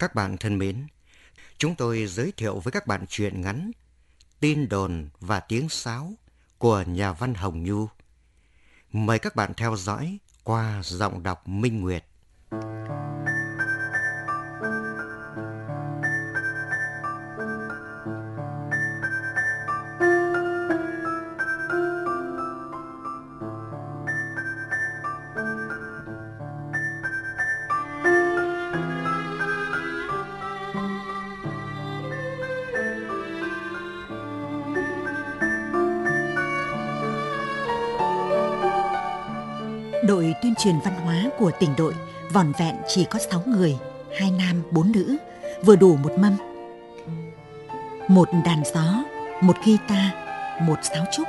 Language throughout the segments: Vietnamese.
Các bạn thân mến, chúng tôi giới thiệu với các bạn truyện ngắn Tin đồn và tiếng sáo của nhà văn Hồng Nhu. Mời các bạn theo dõi qua giọng đọc Minh Nguyệt. Truyền văn hóa của tỉnh đội vòn vẹn chỉ có 6 người, hai nam, bốn nữ, vừa đủ một mâm. Một đàn gió, một guitar, một sáo trúc.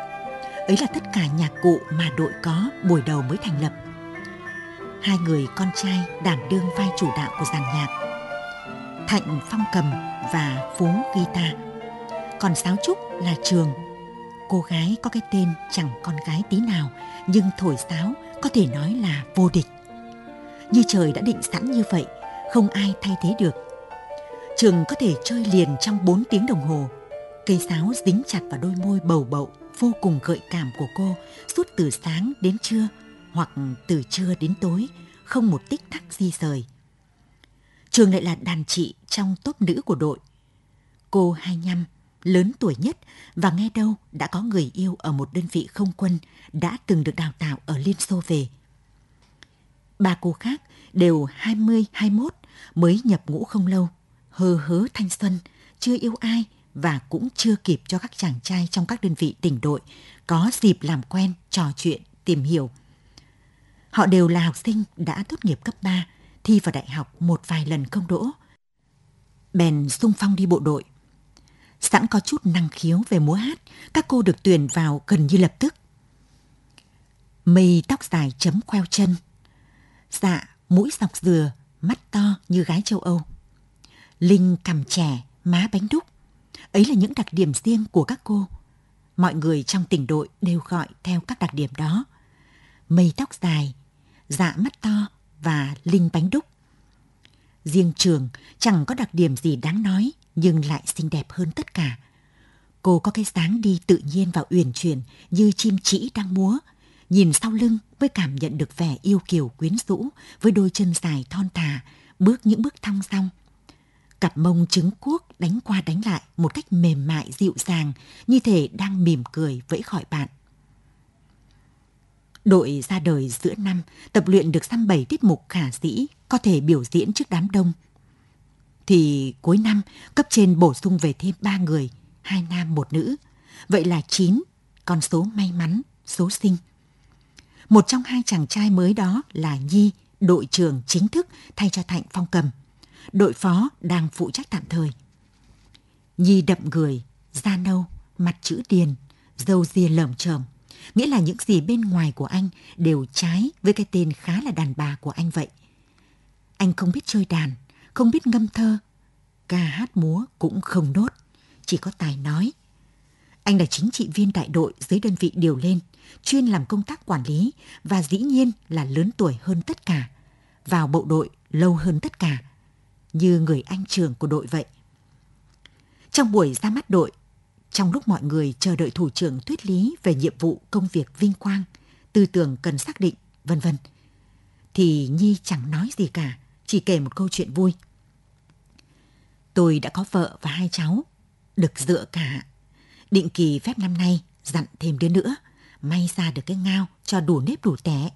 Ấy là tất cả nhạc cụ mà đội có buổi đầu mới thành lập. Hai người con trai đảm đương vai chủ đạo của dàn nhạc. Thạnh phong cầm và Phú guitar. Còn sáo trúc là Trường. Cô gái có cái tên chẳng con gái tí nào nhưng thổi sáo có thể nói là vô địch. Như trời đã định sẵn như vậy, không ai thay thế được. Trường có thể chơi liền trong 4 tiếng đồng hồ. Cây sáo dính chặt vào đôi môi bầu bậu vô cùng gợi cảm của cô suốt từ sáng đến trưa hoặc từ trưa đến tối, không một tích tắc di rời. Trường lại là đàn chị trong tốp nữ của đội. Cô 25, lớn tuổi nhất và nghe đâu đã có người yêu ở một đơn vị không quân đã từng được đào tạo ở Liên Xô về. Ba cô khác đều 20-21 mới nhập ngũ không lâu, hơ hớ thanh xuân, chưa yêu ai và cũng chưa kịp cho các chàng trai trong các đơn vị tỉnh đội có dịp làm quen, trò chuyện, tìm hiểu. Họ đều là học sinh đã tốt nghiệp cấp 3, thi vào đại học một vài lần không đỗ. Bèn sung phong đi bộ đội. Sẵn có chút năng khiếu về múa hát, các cô được tuyển vào gần như lập tức. Mây tóc dài chấm queo chân. Dạ, mũi dọc dừa, mắt to như gái châu Âu. Linh cằm trẻ, má bánh đúc. Ấy là những đặc điểm riêng của các cô. Mọi người trong tỉnh đội đều gọi theo các đặc điểm đó. Mây tóc dài, dạ mắt to và Linh bánh đúc. Riêng trường chẳng có đặc điểm gì đáng nói nhưng lại xinh đẹp hơn tất cả. Cô có cái dáng đi tự nhiên và uyển chuyển như chim chỉ đang múa. Nhìn sau lưng mới cảm nhận được vẻ yêu kiều quyến rũ với đôi chân dài thon thả, bước những bước thong song. Cặp mông trứng cuốc đánh qua đánh lại một cách mềm mại dịu dàng như thể đang mỉm cười vẫy khỏi bạn. Đội ra đời giữa năm, tập luyện được xăm bảy tiết mục khả dĩ, có thể biểu diễn trước đám đông. Thì cuối năm, cấp trên bổ sung về thêm ba người, hai nam một nữ. Vậy là chín, con số may mắn, số sinh. Một trong hai chàng trai mới đó là Nhi, đội trưởng chính thức thay cho Thạnh Phong Cầm. Đội phó đang phụ trách tạm thời. Nhi đậm người, da nâu, mặt chữ điền, dâu ria lởm chởm nghĩa là những gì bên ngoài của anh đều trái với cái tên khá là đàn bà của anh vậy. Anh không biết chơi đàn, không biết ngâm thơ, ca hát múa cũng không nốt, chỉ có tài nói. Anh là chính trị viên đại đội dưới đơn vị điều lên, chuyên làm công tác quản lý và dĩ nhiên là lớn tuổi hơn tất cả, vào bộ đội lâu hơn tất cả, như người anh trường của đội vậy. Trong buổi ra mắt đội, trong lúc mọi người chờ đợi thủ trưởng thuyết lý về nhiệm vụ công việc vinh quang, tư tưởng cần xác định, vân vân, thì Nhi chẳng nói gì cả, chỉ kể một câu chuyện vui. Tôi đã có vợ và hai cháu, được dựa cả. Định kỳ phép năm nay dặn thêm đứa nữa, may ra được cái ngao cho đủ nếp đủ té.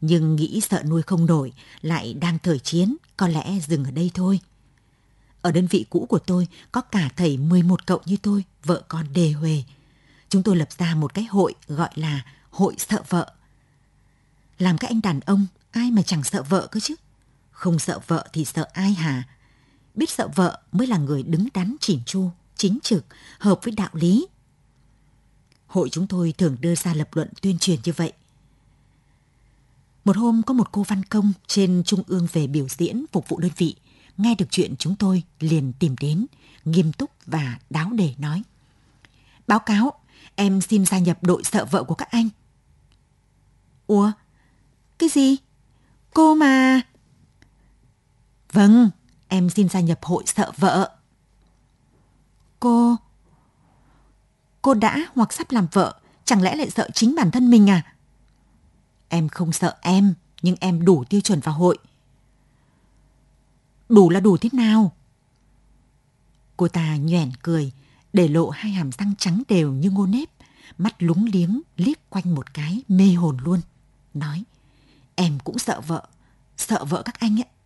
Nhưng nghĩ sợ nuôi không nổi, lại đang thời chiến, có lẽ dừng ở đây thôi. Ở đơn vị cũ của tôi có cả thầy 11 cậu như tôi, vợ con đề huề. Chúng tôi lập ra một cái hội gọi là Hội Sợ Vợ. Làm các anh đàn ông, ai mà chẳng sợ vợ cơ chứ? Không sợ vợ thì sợ ai hả? Biết sợ vợ mới là người đứng đắn chỉn chu, chính trực, hợp với đạo lý. Hội chúng tôi thường đưa ra lập luận tuyên truyền như vậy. Một hôm có một cô văn công trên trung ương về biểu diễn phục vụ đơn vị – nghe được chuyện chúng tôi liền tìm đến, nghiêm túc và đáo để nói. Báo cáo, em xin gia nhập đội sợ vợ của các anh. Ủa? Cái gì? Cô mà... Vâng, Em xin gia nhập hội sợ vợ. Cô... Cô đã hoặc sắp làm vợ, chẳng lẽ lại sợ chính bản thân mình à? Em không sợ em, nhưng em đủ tiêu chuẩn vào hội. Đủ là đủ thế nào? Cô ta nhoẻn cười, để lộ hai hàm răng trắng đều như ngô nếp, mắt lúng liếng liếc quanh một cái mê hồn luôn. Nói, em cũng sợ vợ, sợ vợ các anh ấy.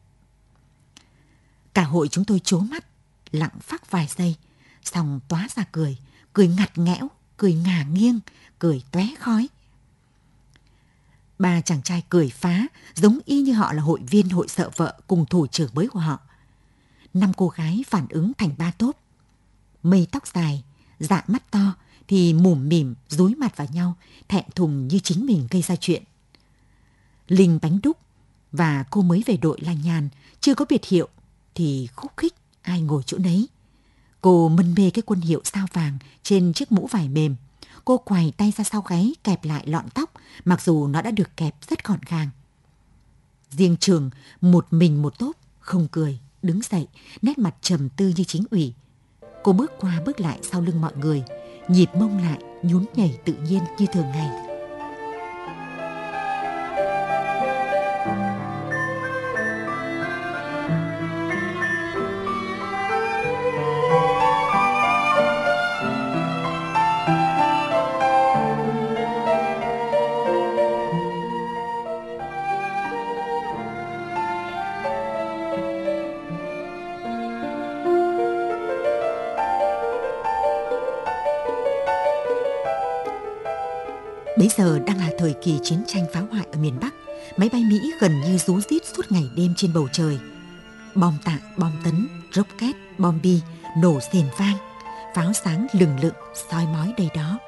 Cả hội chúng tôi chố mắt, lặng phát vài giây, xong tóa ra cười, cười ngặt nghẽo, cười ngả nghiêng, cười tóe khói. Ba chàng trai cười phá, giống y như họ là hội viên hội sợ vợ cùng thủ trưởng mới của họ. Năm cô gái phản ứng thành ba tốp. Mây tóc dài, dạ mắt to thì mủm mỉm dúi mặt vào nhau, thẹn thùng như chính mình gây ra chuyện. Linh bánh đúc và cô mới về đội là nhàn, chưa có biệt hiệu thì khúc khích ai ngồi chỗ nấy. Cô mân mê cái quân hiệu sao vàng trên chiếc mũ vải mềm. Cô quài tay ra sau gáy kẹp lại lọn tóc, mặc dù nó đã được kẹp rất gọn gàng. Riêng trường, một mình một tốp, không cười, đứng dậy, nét mặt trầm tư như chính ủy. Cô bước qua bước lại sau lưng mọi người, nhịp mông lại, nhún nhảy tự nhiên như thường ngày. Kỳ chiến tranh phá hoại ở miền Bắc. Máy bay Mỹ gần như rú rít suốt ngày đêm trên bầu trời. Bom tạ, bom tấn, rocket, bom bi nổ rền vang, pháo sáng lừng lựng soi mói đây đó.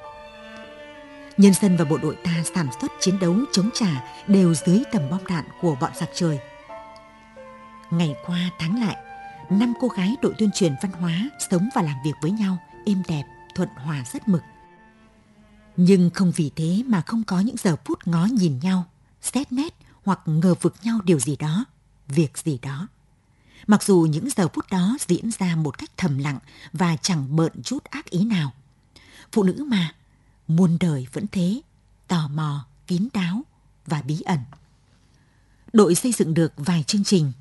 Nhân dân và bộ đội ta sản xuất chiến đấu chống trả đều dưới tầm bom đạn của bọn giặc trời. Ngày qua tháng lại, năm cô gái đội tuyên truyền văn hóa sống và làm việc với nhau êm đẹp, thuận hòa rất mực. Nhưng không vì thế mà không có những giờ phút ngó nhìn nhau, xét nét hoặc ngờ vực nhau điều gì đó, việc gì đó. Mặc dù những giờ phút đó diễn ra một cách thầm lặng và chẳng bợn chút ác ý nào. Phụ nữ mà, muôn đời vẫn thế, tò mò, kín đáo và bí ẩn. Đội xây dựng được vài chương trình,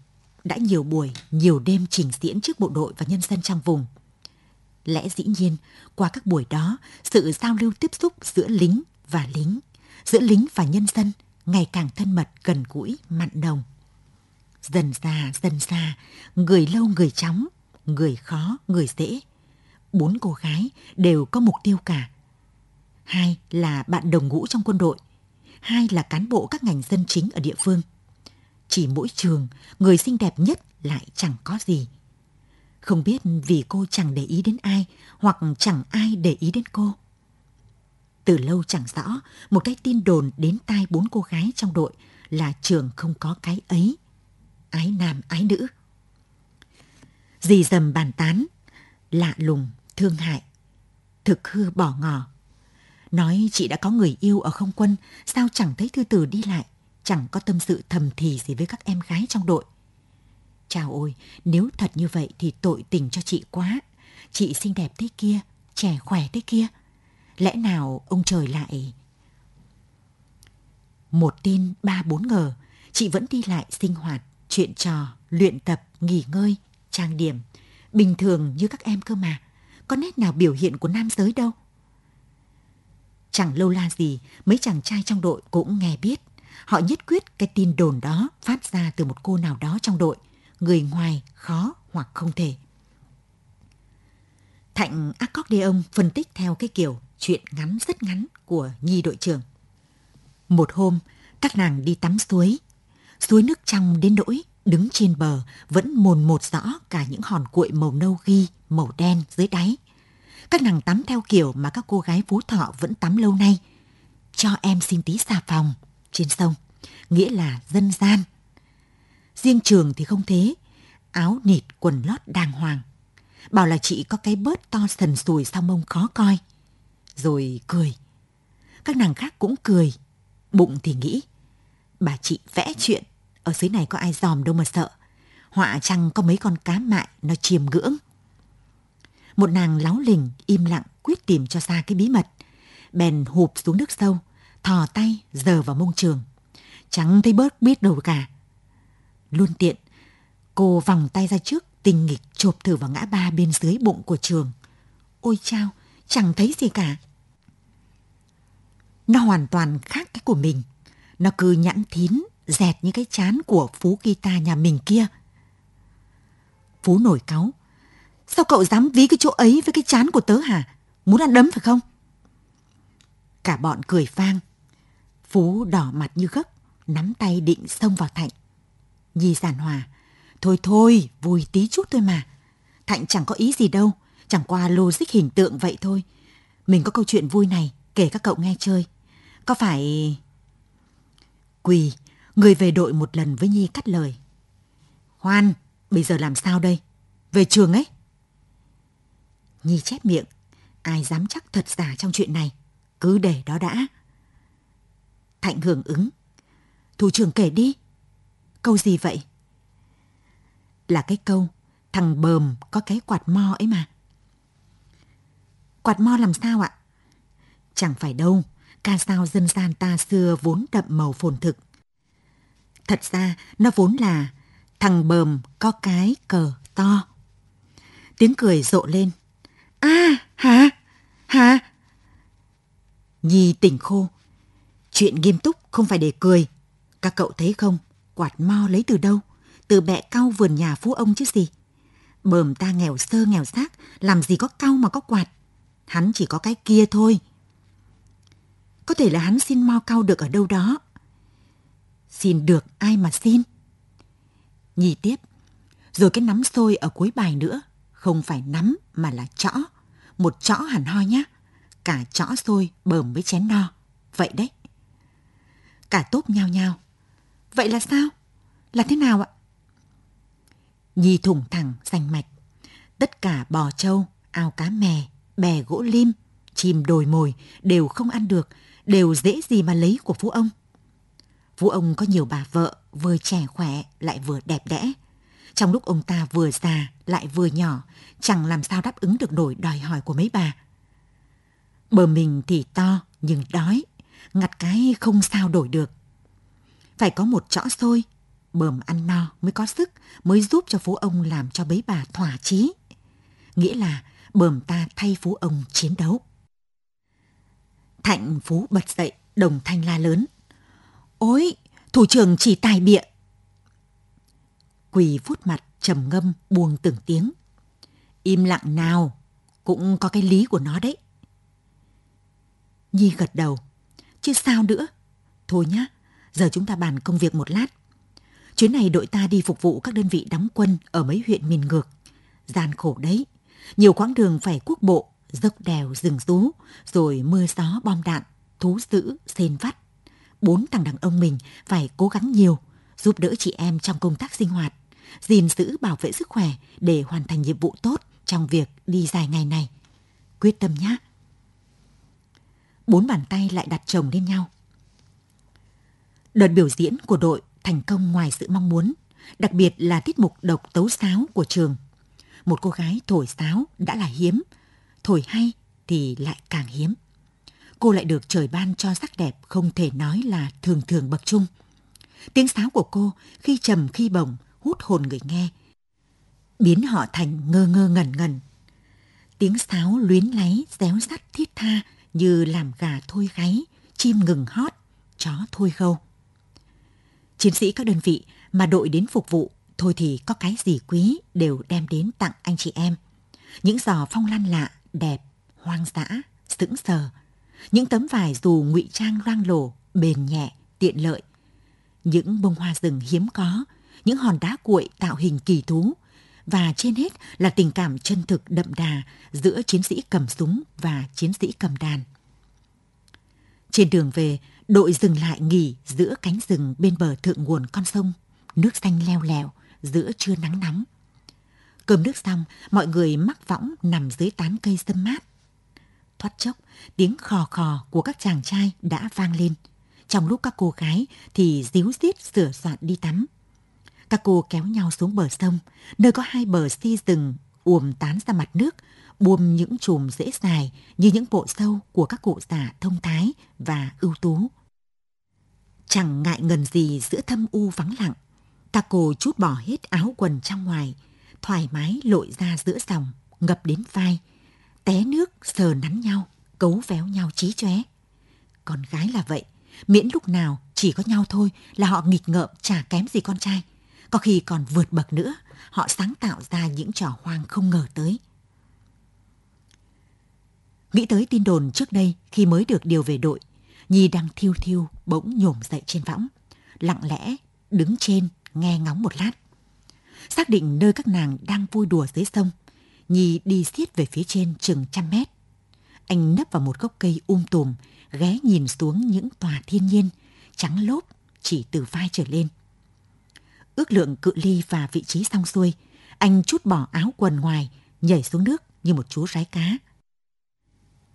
đã nhiều buổi, nhiều đêm trình diễn trước bộ đội và nhân dân trong vùng – Lẽ dĩ nhiên, qua các buổi đó, sự giao lưu tiếp xúc giữa lính và lính, giữa lính và nhân dân ngày càng thân mật, gần gũi, mặn nồng. Dần ra, dần ra, người lâu người chóng, người khó, người dễ. Bốn cô gái đều có mục tiêu cả. Hai là bạn đồng ngũ trong quân đội, hai là cán bộ các ngành dân chính ở địa phương. Chỉ mỗi trường, người xinh đẹp nhất lại chẳng có gì không biết vì cô chẳng để ý đến ai hoặc chẳng ai để ý đến cô. Từ lâu chẳng rõ, một cái tin đồn đến tai bốn cô gái trong đội là trường không có cái ấy. Ái nam ái nữ. Dì dầm bàn tán, lạ lùng, thương hại, thực hư bỏ ngỏ. Nói chị đã có người yêu ở không quân, sao chẳng thấy thư từ đi lại, chẳng có tâm sự thầm thì gì với các em gái trong đội. Chào ôi, nếu thật như vậy thì tội tình cho chị quá. Chị xinh đẹp thế kia, trẻ khỏe thế kia. Lẽ nào ông trời lại... Một tin ba bốn ngờ, chị vẫn đi lại sinh hoạt, chuyện trò, luyện tập, nghỉ ngơi, trang điểm. Bình thường như các em cơ mà. Có nét nào biểu hiện của nam giới đâu. Chẳng lâu la gì, mấy chàng trai trong đội cũng nghe biết. Họ nhất quyết cái tin đồn đó phát ra từ một cô nào đó trong đội – người ngoài khó hoặc không thể. Thạnh accordion phân tích theo cái kiểu chuyện ngắn rất ngắn của Nhi đội trưởng. Một hôm, các nàng đi tắm suối. Suối nước trong đến nỗi đứng trên bờ vẫn mồn một rõ cả những hòn cuội màu nâu ghi, màu đen dưới đáy. Các nàng tắm theo kiểu mà các cô gái Phú Thọ vẫn tắm lâu nay. Cho em xin tí xà phòng trên sông, nghĩa là dân gian Riêng trường thì không thế. Áo nịt quần lót đàng hoàng. Bảo là chị có cái bớt to sần sùi sau mông khó coi. Rồi cười. Các nàng khác cũng cười. Bụng thì nghĩ. Bà chị vẽ chuyện. Ở dưới này có ai dòm đâu mà sợ. họa chăng có mấy con cá mại nó chiềm ngưỡng. Một nàng láo lình im lặng quyết tìm cho ra cái bí mật. Bèn hụp xuống nước sâu, thò tay giờ vào mông trường. Chẳng thấy bớt biết đâu cả. Luôn tiện, cô vòng tay ra trước tình nghịch chộp thử vào ngã ba bên dưới bụng của trường. Ôi chao, chẳng thấy gì cả. Nó hoàn toàn khác cái của mình. Nó cứ nhẵn thín, dẹt như cái chán của Phú Kita nhà mình kia. Phú nổi cáu. Sao cậu dám ví cái chỗ ấy với cái chán của tớ hả? Muốn ăn đấm phải không? Cả bọn cười vang. Phú đỏ mặt như gấc, nắm tay định xông vào Thạnh. Nhi giản hòa. Thôi thôi, vui tí chút thôi mà. Thạnh chẳng có ý gì đâu, chẳng qua logic hình tượng vậy thôi. Mình có câu chuyện vui này, kể các cậu nghe chơi. Có phải... Quỳ, người về đội một lần với Nhi cắt lời. Hoan, bây giờ làm sao đây? Về trường ấy. Nhi chép miệng. Ai dám chắc thật giả trong chuyện này. Cứ để đó đã. Thạnh hưởng ứng. Thủ trưởng kể đi. Câu gì vậy? Là cái câu thằng bờm có cái quạt mo ấy mà. Quạt mo làm sao ạ? Chẳng phải đâu, ca sao dân gian ta xưa vốn đậm màu phồn thực. Thật ra nó vốn là thằng bờm có cái cờ to. Tiếng cười rộ lên. À, hả? Hả? Nhi tỉnh khô. Chuyện nghiêm túc không phải để cười. Các cậu thấy không? Quạt mo lấy từ đâu? Từ bẹ cau vườn nhà phú ông chứ gì. Bờm ta nghèo sơ nghèo xác, làm gì có cau mà có quạt. Hắn chỉ có cái kia thôi. Có thể là hắn xin mo cau được ở đâu đó. Xin được ai mà xin? Nhi tiếp. Rồi cái nắm xôi ở cuối bài nữa. Không phải nắm mà là chõ. Một chõ hẳn hoi nhá. Cả chõ xôi bờm với chén no. Vậy đấy. Cả tốp nhao nhao. Vậy là sao? Là thế nào ạ? Nhi thủng thẳng rành mạch. Tất cả bò trâu, ao cá mè, bè gỗ lim, chim đồi mồi đều không ăn được, đều dễ gì mà lấy của phú ông. Phú ông có nhiều bà vợ, vừa trẻ khỏe lại vừa đẹp đẽ. Trong lúc ông ta vừa già lại vừa nhỏ, chẳng làm sao đáp ứng được nổi đòi hỏi của mấy bà. Bờ mình thì to nhưng đói, ngặt cái không sao đổi được. Phải có một chõ xôi, bờm ăn no mới có sức, mới giúp cho phú ông làm cho bấy bà thỏa chí. Nghĩa là bờm ta thay phú ông chiến đấu. Thạnh Phú bật dậy, đồng thanh la lớn. Ôi, thủ trưởng chỉ tài bịa. Quỳ vuốt mặt trầm ngâm buông từng tiếng. Im lặng nào, cũng có cái lý của nó đấy. Nhi gật đầu. Chứ sao nữa? Thôi nhá, giờ chúng ta bàn công việc một lát. Chuyến này đội ta đi phục vụ các đơn vị đóng quân ở mấy huyện miền ngược. Gian khổ đấy. Nhiều quãng đường phải quốc bộ, dốc đèo, rừng rú, rồi mưa gió bom đạn, thú dữ, xên vắt. Bốn thằng đàn ông mình phải cố gắng nhiều, giúp đỡ chị em trong công tác sinh hoạt, gìn giữ bảo vệ sức khỏe để hoàn thành nhiệm vụ tốt trong việc đi dài ngày này. Quyết tâm nhé! Bốn bàn tay lại đặt chồng lên nhau. Đợt biểu diễn của đội thành công ngoài sự mong muốn, đặc biệt là tiết mục độc tấu sáo của trường. Một cô gái thổi sáo đã là hiếm, thổi hay thì lại càng hiếm. Cô lại được trời ban cho sắc đẹp không thể nói là thường thường bậc trung. Tiếng sáo của cô khi trầm khi bổng hút hồn người nghe, biến họ thành ngơ ngơ ngẩn ngẩn. Tiếng sáo luyến láy, réo sắt thiết tha như làm gà thôi gáy, chim ngừng hót, chó thôi khâu. Chiến sĩ các đơn vị mà đội đến phục vụ, thôi thì có cái gì quý đều đem đến tặng anh chị em. Những giò phong lan lạ, đẹp, hoang dã, sững sờ. Những tấm vải dù ngụy trang loang lổ, bền nhẹ, tiện lợi. Những bông hoa rừng hiếm có, những hòn đá cuội tạo hình kỳ thú. Và trên hết là tình cảm chân thực đậm đà giữa chiến sĩ cầm súng và chiến sĩ cầm đàn. Trên đường về, đội dừng lại nghỉ giữa cánh rừng bên bờ thượng nguồn con sông, nước xanh leo lèo giữa trưa nắng nóng. Cơm nước xong, mọi người mắc võng nằm dưới tán cây sâm mát. Thoát chốc, tiếng khò khò của các chàng trai đã vang lên. Trong lúc các cô gái thì díu dít sửa soạn đi tắm. Các cô kéo nhau xuống bờ sông, nơi có hai bờ si rừng uồm tán ra mặt nước, buồm những chùm rễ dài như những bộ sâu của các cụ già thông thái và ưu tú. Chẳng ngại ngần gì giữa thâm u vắng lặng, ta cô chút bỏ hết áo quần trong ngoài, thoải mái lội ra giữa dòng, ngập đến vai, té nước sờ nắn nhau, cấu véo nhau trí chóe. Con gái là vậy, miễn lúc nào chỉ có nhau thôi là họ nghịch ngợm chả kém gì con trai. Có khi còn vượt bậc nữa, họ sáng tạo ra những trò hoang không ngờ tới. Nghĩ tới tin đồn trước đây khi mới được điều về đội, Nhi đang thiêu thiêu bỗng nhổm dậy trên võng, lặng lẽ đứng trên nghe ngóng một lát. Xác định nơi các nàng đang vui đùa dưới sông, Nhi đi xiết về phía trên chừng trăm mét. Anh nấp vào một gốc cây um tùm, ghé nhìn xuống những tòa thiên nhiên, trắng lốp chỉ từ vai trở lên. Ước lượng cự ly và vị trí xong xuôi, anh chút bỏ áo quần ngoài, nhảy xuống nước như một chú rái cá.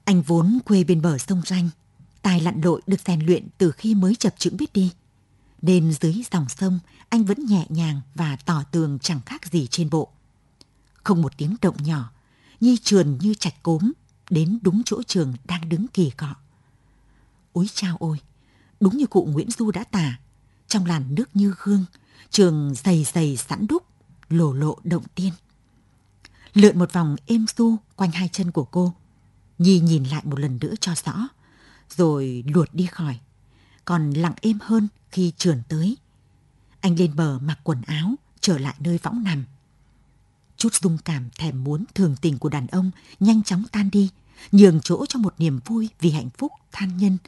Anh vốn quê bên bờ sông Ranh, tài lặn lội được rèn luyện từ khi mới chập chững biết đi. Nên dưới dòng sông, anh vẫn nhẹ nhàng và tỏ tường chẳng khác gì trên bộ. Không một tiếng động nhỏ, Nhi trườn như chạch cốm, đến đúng chỗ trường đang đứng kỳ cọ. Úi chao ôi, đúng như cụ Nguyễn Du đã tả, trong làn nước như gương, trường dày dày sẵn đúc, lổ lộ động tiên. Lượn một vòng êm du quanh hai chân của cô, Nhi nhìn lại một lần nữa cho rõ, rồi luột đi khỏi. Còn lặng êm hơn khi trườn tới. Anh lên bờ mặc quần áo, trở lại nơi võng nằm. Chút dung cảm thèm muốn thường tình của đàn ông nhanh chóng tan đi, nhường chỗ cho một niềm vui vì hạnh phúc than nhân.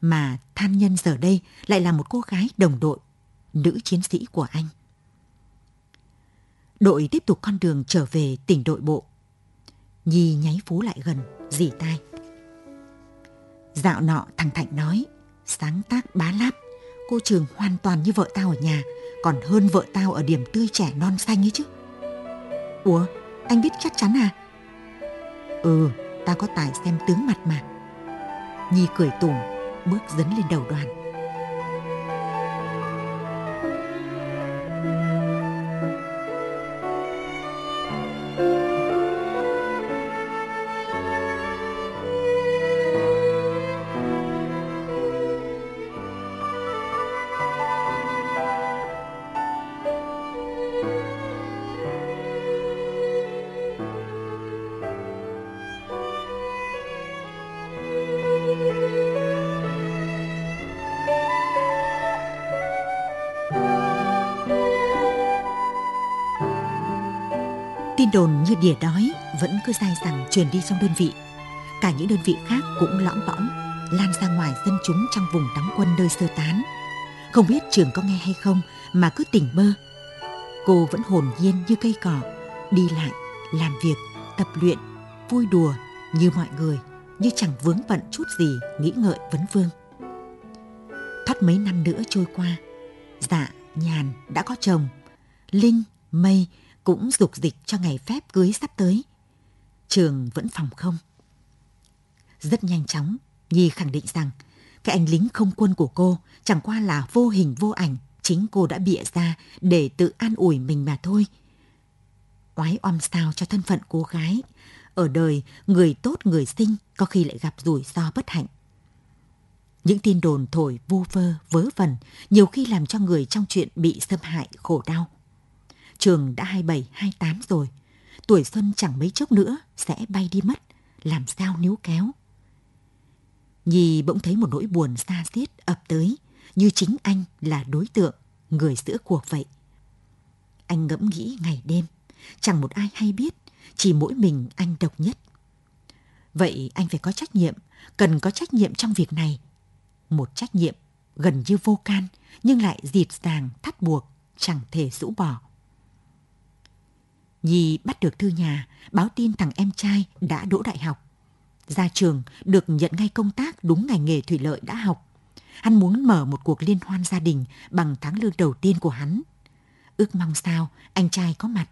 Mà than nhân giờ đây lại là một cô gái đồng đội, nữ chiến sĩ của anh. Đội tiếp tục con đường trở về tỉnh đội bộ. Nhi nháy phú lại gần, dì tai. Dạo nọ thằng Thạnh nói, sáng tác bá láp, cô Trường hoàn toàn như vợ tao ở nhà, còn hơn vợ tao ở điểm tươi trẻ non xanh ấy chứ. Ủa, anh biết chắc chắn à? Ừ, tao có tài xem tướng mặt mà. Nhi cười tủm, bước dấn lên đầu đoàn. Tin đồn như đỉa đói vẫn cứ dai dẳng truyền đi trong đơn vị. Cả những đơn vị khác cũng lõm bõm, lan ra ngoài dân chúng trong vùng đóng quân nơi sơ tán. Không biết trường có nghe hay không mà cứ tỉnh mơ. Cô vẫn hồn nhiên như cây cỏ, đi lại, làm việc, tập luyện, vui đùa như mọi người, như chẳng vướng bận chút gì nghĩ ngợi vấn vương. Thoát mấy năm nữa trôi qua, dạ, nhàn đã có chồng, Linh, Mây cũng dục dịch cho ngày phép cưới sắp tới. Trường vẫn phòng không. Rất nhanh chóng, Nhi khẳng định rằng cái anh lính không quân của cô chẳng qua là vô hình vô ảnh chính cô đã bịa ra để tự an ủi mình mà thôi. Oái om sao cho thân phận cô gái. Ở đời, người tốt người sinh có khi lại gặp rủi ro bất hạnh. Những tin đồn thổi vu vơ, vớ vẩn nhiều khi làm cho người trong chuyện bị xâm hại khổ đau. Trường đã 27, 28 rồi. Tuổi xuân chẳng mấy chốc nữa sẽ bay đi mất. Làm sao níu kéo? Nhi bỗng thấy một nỗi buồn xa xiết ập tới, như chính anh là đối tượng, người giữa cuộc vậy. Anh ngẫm nghĩ ngày đêm, chẳng một ai hay biết, chỉ mỗi mình anh độc nhất. Vậy anh phải có trách nhiệm, cần có trách nhiệm trong việc này. Một trách nhiệm gần như vô can, nhưng lại dịt dàng, thắt buộc, chẳng thể rũ bỏ. Nhi bắt được thư nhà, báo tin thằng em trai đã đỗ đại học. Ra trường, được nhận ngay công tác đúng ngành nghề thủy lợi đã học. Hắn muốn mở một cuộc liên hoan gia đình bằng tháng lương đầu tiên của hắn. Ước mong sao anh trai có mặt.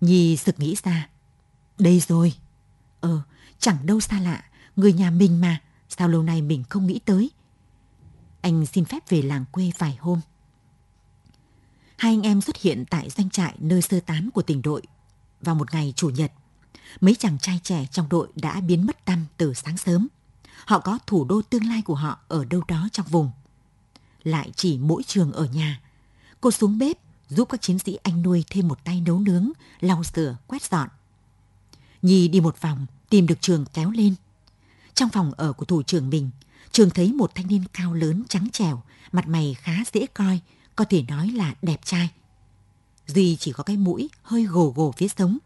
Nhi sực nghĩ ra. Đây rồi. Ờ, chẳng đâu xa lạ. Người nhà mình mà. Sao lâu nay mình không nghĩ tới. Anh xin phép về làng quê vài hôm. Hai anh em xuất hiện tại doanh trại nơi sơ tán của tỉnh đội vào một ngày chủ nhật. Mấy chàng trai trẻ trong đội đã biến mất tâm từ sáng sớm. Họ có thủ đô tương lai của họ ở đâu đó trong vùng. Lại chỉ mỗi trường ở nhà. Cô xuống bếp giúp các chiến sĩ anh nuôi thêm một tay nấu nướng, lau sửa, quét dọn. Nhi đi một vòng, tìm được trường kéo lên. Trong phòng ở của thủ trưởng mình, trường thấy một thanh niên cao lớn trắng trẻo, mặt mày khá dễ coi, có thể nói là đẹp trai. Duy chỉ có cái mũi hơi gồ gồ phía sống.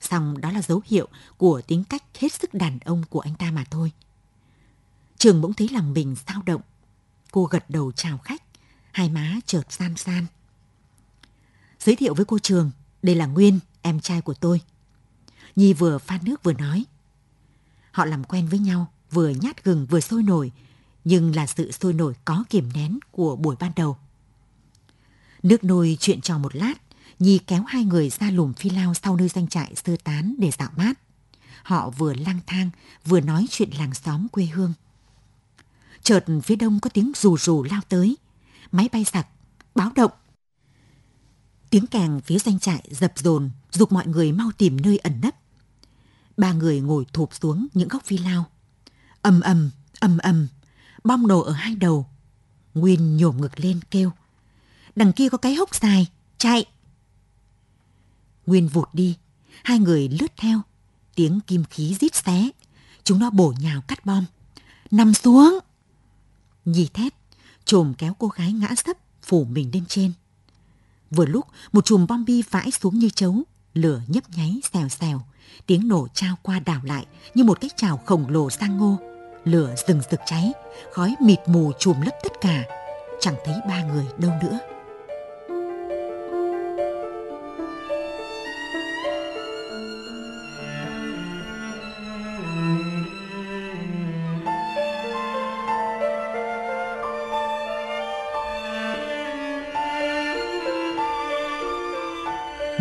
Xong đó là dấu hiệu của tính cách hết sức đàn ông của anh ta mà thôi. Trường bỗng thấy lòng mình sao động. Cô gật đầu chào khách, hai má chợt san san. Giới thiệu với cô Trường, đây là Nguyên, em trai của tôi. Nhi vừa pha nước vừa nói. Họ làm quen với nhau, vừa nhát gừng vừa sôi nổi, nhưng là sự sôi nổi có kiềm nén của buổi ban đầu. Nước nôi chuyện trò một lát, Nhi kéo hai người ra lùm phi lao sau nơi doanh trại sơ tán để dạo mát. Họ vừa lang thang, vừa nói chuyện làng xóm quê hương. Chợt phía đông có tiếng rù rù lao tới. Máy bay sặc, báo động. Tiếng càng phía doanh trại dập dồn, dục mọi người mau tìm nơi ẩn nấp. Ba người ngồi thụp xuống những góc phi lao. ầm ầm, ầm ầm, bom nổ ở hai đầu. Nguyên nhổm ngực lên kêu. Đằng kia có cái hốc dài, chạy. Nguyên vụt đi, hai người lướt theo. Tiếng kim khí rít xé. Chúng nó bổ nhào cắt bom. Nằm xuống! Nhi thét, trồm kéo cô gái ngã sấp, phủ mình lên trên. Vừa lúc, một chùm bom bi vãi xuống như chấu, lửa nhấp nháy xèo xèo, tiếng nổ trao qua đảo lại như một cái chảo khổng lồ sang ngô. Lửa rừng rực cháy, khói mịt mù trùm lấp tất cả, chẳng thấy ba người đâu nữa.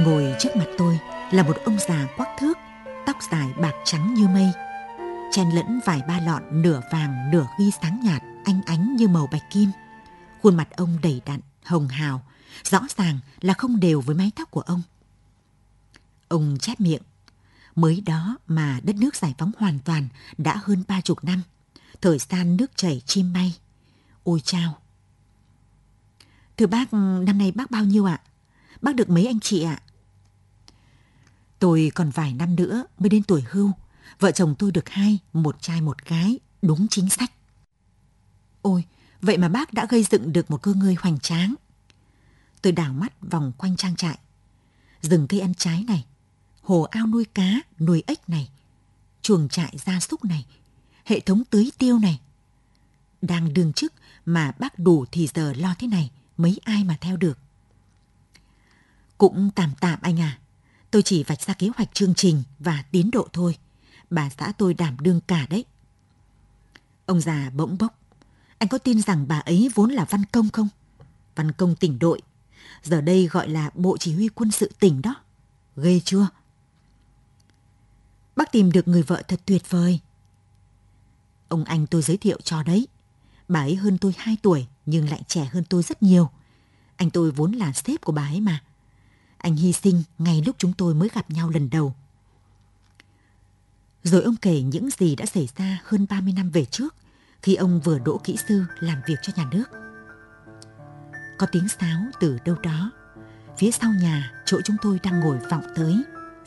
Ngồi trước mặt tôi là một ông già quắc thước, tóc dài bạc trắng như mây. Chen lẫn vài ba lọn nửa vàng nửa ghi sáng nhạt, anh ánh như màu bạch kim. Khuôn mặt ông đầy đặn, hồng hào, rõ ràng là không đều với mái tóc của ông. Ông chép miệng. Mới đó mà đất nước giải phóng hoàn toàn đã hơn ba chục năm. Thời gian nước chảy chim bay. Ôi chao! Thưa bác, năm nay bác bao nhiêu ạ? Bác được mấy anh chị ạ? Tôi còn vài năm nữa mới đến tuổi hưu. Vợ chồng tôi được hai, một trai một gái, đúng chính sách. Ôi, vậy mà bác đã gây dựng được một cơ ngơi hoành tráng. Tôi đảo mắt vòng quanh trang trại. Rừng cây ăn trái này, hồ ao nuôi cá, nuôi ếch này, chuồng trại gia súc này, hệ thống tưới tiêu này. Đang đương chức mà bác đủ thì giờ lo thế này, mấy ai mà theo được. Cũng tạm tạm anh à. Tôi chỉ vạch ra kế hoạch chương trình và tiến độ thôi. Bà xã tôi đảm đương cả đấy. Ông già bỗng bốc. Anh có tin rằng bà ấy vốn là văn công không? Văn công tỉnh đội. Giờ đây gọi là Bộ Chỉ huy quân sự tỉnh đó. Ghê chưa? Bác tìm được người vợ thật tuyệt vời. Ông anh tôi giới thiệu cho đấy. Bà ấy hơn tôi 2 tuổi, nhưng lại trẻ hơn tôi rất nhiều. Anh tôi vốn là sếp của bà ấy mà. Anh hy sinh ngay lúc chúng tôi mới gặp nhau lần đầu. Rồi ông kể những gì đã xảy ra hơn 30 năm về trước khi ông vừa đỗ kỹ sư làm việc cho nhà nước. Có tiếng sáo từ đâu đó. Phía sau nhà, chỗ chúng tôi đang ngồi vọng tới,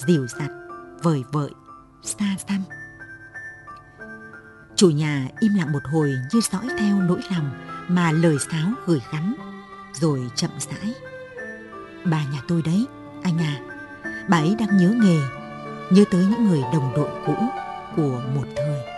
dịu dặt, vời vợi, xa xăm. Chủ nhà im lặng một hồi như dõi theo nỗi lòng mà lời sáo gửi gắm, rồi chậm rãi bà nhà tôi đấy, anh à. Bà ấy đang nhớ nghề, nhớ tới những người đồng đội cũ của một thời.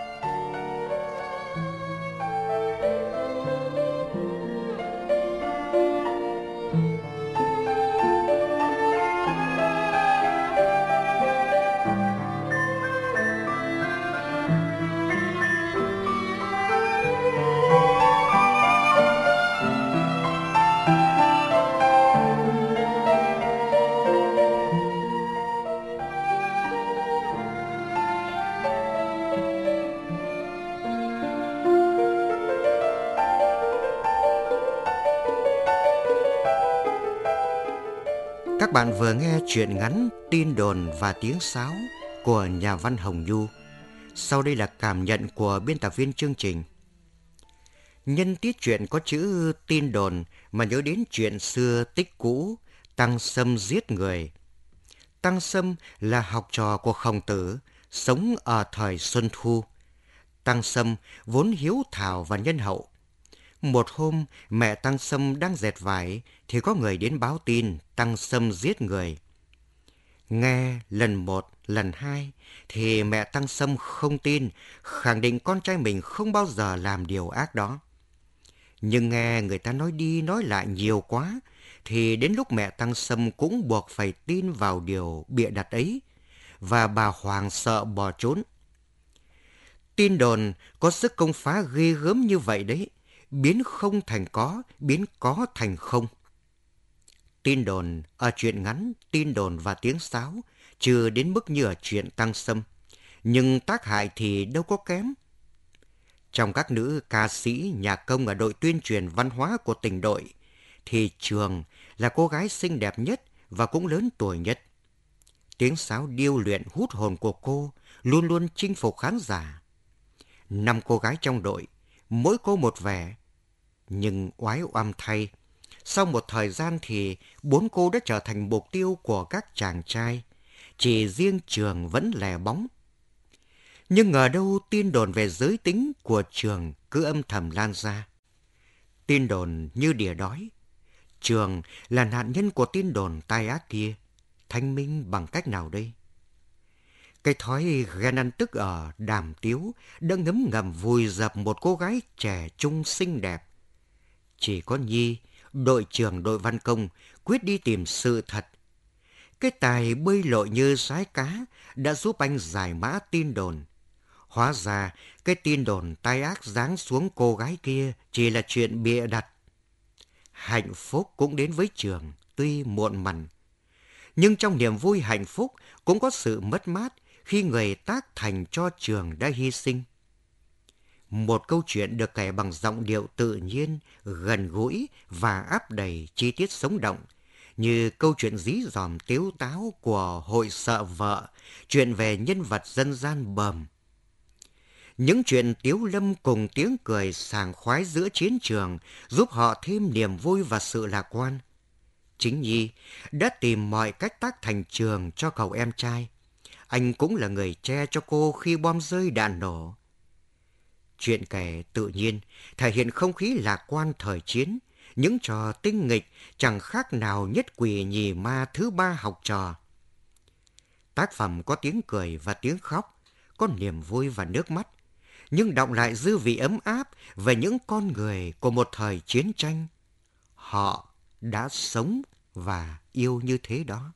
Bạn vừa nghe chuyện ngắn Tin đồn và tiếng sáo của nhà văn Hồng Du. Sau đây là cảm nhận của biên tập viên chương trình. Nhân tiết chuyện có chữ tin đồn mà nhớ đến chuyện xưa tích cũ, Tăng Sâm giết người. Tăng Sâm là học trò của Khổng Tử, sống ở thời Xuân Thu. Tăng Sâm vốn hiếu thảo và nhân hậu. Một hôm, mẹ Tăng Sâm đang dệt vải thì có người đến báo tin Tăng Sâm giết người. Nghe lần một, lần hai thì mẹ Tăng Sâm không tin, khẳng định con trai mình không bao giờ làm điều ác đó. Nhưng nghe người ta nói đi nói lại nhiều quá thì đến lúc mẹ Tăng Sâm cũng buộc phải tin vào điều bịa đặt ấy và bà Hoàng sợ bỏ trốn. Tin đồn có sức công phá ghê gớm như vậy đấy, biến không thành có, biến có thành không. Tin đồn ở chuyện ngắn, tin đồn và tiếng sáo chưa đến mức như ở chuyện Tăng Sâm, nhưng tác hại thì đâu có kém. Trong các nữ ca sĩ, nhà công ở đội tuyên truyền văn hóa của tỉnh đội, thì Trường là cô gái xinh đẹp nhất và cũng lớn tuổi nhất. Tiếng sáo điêu luyện hút hồn của cô luôn luôn chinh phục khán giả. Năm cô gái trong đội, mỗi cô một vẻ. Nhưng oái oăm thay, sau một thời gian thì bốn cô đã trở thành mục tiêu của các chàng trai. Chỉ riêng trường vẫn lẻ bóng. Nhưng ngờ đâu tin đồn về giới tính của trường cứ âm thầm lan ra. Tin đồn như đỉa đói. Trường là nạn nhân của tin đồn tai ác kia. Thanh minh bằng cách nào đây? Cái thói ghen ăn tức ở đàm tiếu đã ngấm ngầm vùi dập một cô gái trẻ trung xinh đẹp. Chỉ có Nhi, đội trưởng đội văn công, quyết đi tìm sự thật. Cái tài bơi lội như sái cá đã giúp anh giải mã tin đồn. Hóa ra, cái tin đồn tai ác giáng xuống cô gái kia chỉ là chuyện bịa đặt. Hạnh phúc cũng đến với trường, tuy muộn mằn. Nhưng trong niềm vui hạnh phúc cũng có sự mất mát khi người tác thành cho trường đã hy sinh. Một câu chuyện được kể bằng giọng điệu tự nhiên, gần gũi và áp đầy chi tiết sống động, như câu chuyện dí dòm tiếu táo của hội sợ vợ, chuyện về nhân vật dân gian bầm. Những chuyện tiếu lâm cùng tiếng cười sàng khoái giữa chiến trường giúp họ thêm niềm vui và sự lạc quan. Chính Nhi đã tìm mọi cách tác thành trường cho cậu em trai. Anh cũng là người che cho cô khi bom rơi đạn nổ. Chuyện kể tự nhiên, thể hiện không khí lạc quan thời chiến, những trò tinh nghịch chẳng khác nào nhất quỷ nhì ma thứ ba học trò. Tác phẩm có tiếng cười và tiếng khóc, có niềm vui và nước mắt, nhưng động lại dư vị ấm áp về những con người của một thời chiến tranh. Họ đã sống và yêu như thế đó.